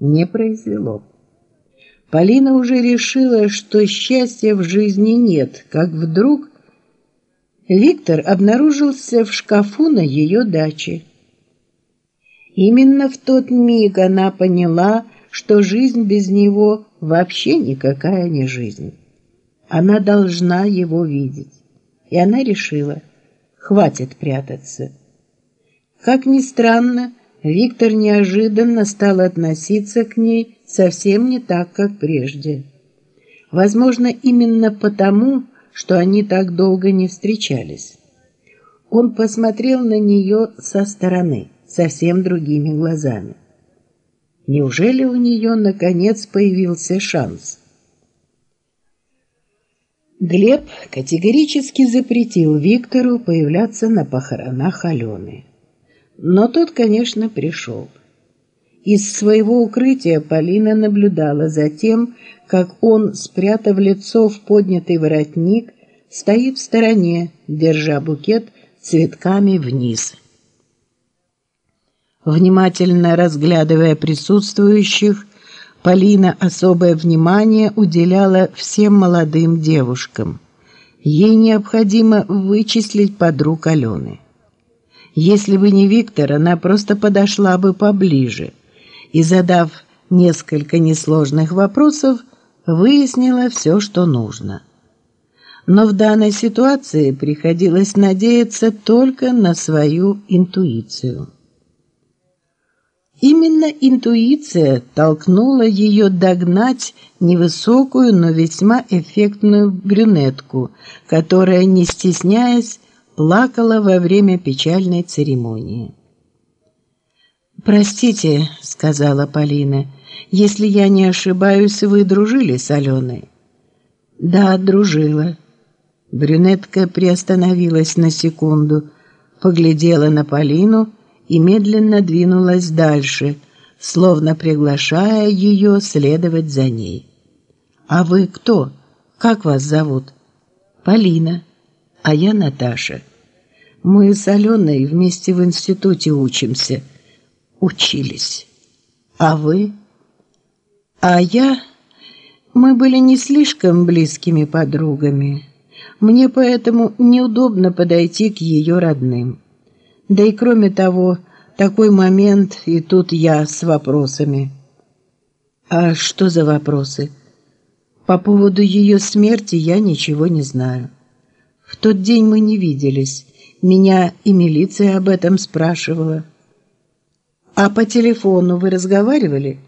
не произвело. Полина уже решила, что счастья в жизни нет, как вдруг Виктор обнаружился в шкафу на ее даче. Именно в тот миг она поняла, что жизнь без него вообще никакая не жизнь. Она должна его видеть. И она решила, хватит прятаться. Как ни странно, Виктор неожиданно стал относиться к ней совсем не так, как прежде. Возможно, именно потому, что они так долго не встречались. Он посмотрел на нее со стороны, совсем другими глазами. Неужели у нее наконец появился шанс? Глеб категорически запретил Виктору появляться на похоронах Алены. Но тот, конечно, пришел. Из своего укрытия Полина наблюдала за тем, как он, спрятав лицо в поднятый воротник, стоит в стороне, держа букет цветками вниз. Внимательно разглядывая присутствующих, Полина особое внимание уделяла всем молодым девушкам. Ей необходимо вычислить подруг Алены. Если бы не Виктор, она просто подошла бы поближе и, задав несколько несложных вопросов, выяснила все, что нужно. Но в данной ситуации приходилось надеяться только на свою интуицию. Именно интуиция толкнула ее догнать невысокую, но весьма эффектную брюнетку, которая, не стесняясь, плакала во время печальной церемонии. «Простите», — сказала Полина, — «если я не ошибаюсь, вы дружили с Аленой?» «Да, дружила». Брюнетка приостановилась на секунду, поглядела на Полину и медленно двинулась дальше, словно приглашая ее следовать за ней. «А вы кто? Как вас зовут?» «Полина. А я Наташа». Мы с Аленой вместе в институте учимся. Учились. А вы? А я... Мы были не слишком близкими подругами. Мне поэтому неудобно подойти к ее родным. Да и кроме того, такой момент, и тут я с вопросами. А что за вопросы? По поводу ее смерти я ничего не знаю. В тот день мы не виделись. Меня и милиция об этом спрашивала. А по телефону вы разговаривали?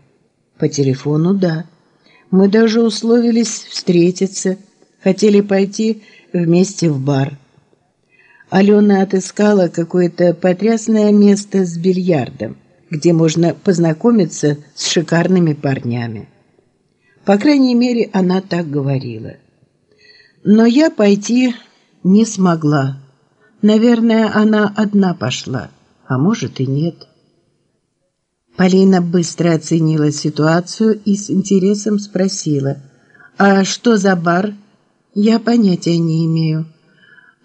По телефону, да. Мы даже условились встретиться, хотели пойти вместе в бар. Алена отыскала какое-то потрясное место с бильярдом, где можно познакомиться с шикарными парнями. По крайней мере, она так говорила. Но я пойти не смогла. Наверное, она одна пошла, а может и нет. Полина быстро оценила ситуацию и с интересом спросила: "А что за бар? Я понятия не имею".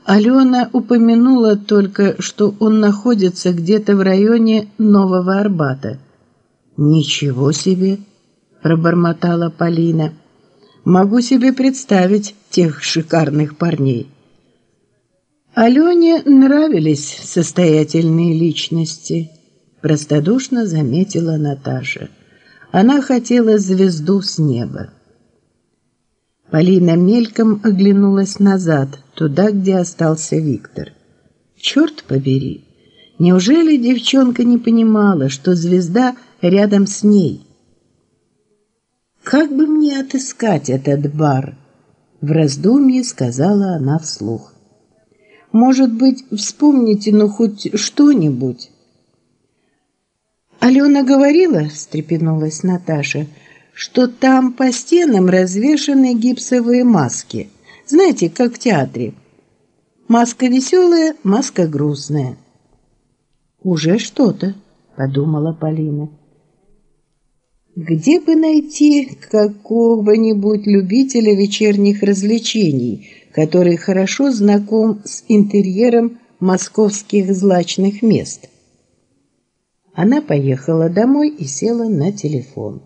Алена упомянула только, что он находится где-то в районе Нового Арбата. Ничего себе, пробормотала Полина. Могу себе представить тех шикарных парней. Алене нравились состоятельные личности, простодушно заметила Наташа. Она хотела звезду с неба. Полина мельком оглянулась назад, туда, где остался Виктор. Черт побери! Неужели девчонка не понимала, что звезда рядом с ней? Как бы мне отыскать этот бар? В раздумье сказала она вслух. Может быть, вспомните ну хоть что-нибудь. Алена говорила, встрепенулась Наташа, что там по стенам развешаны гипсовые маски. Знаете, как в театре. Маска веселая, маска грустная. Уже что-то, подумала Полина. Где бы найти какого-нибудь любителя вечерних развлечений, который хорошо знаком с интерьером московских злачных мест. Она поехала домой и села на телефон.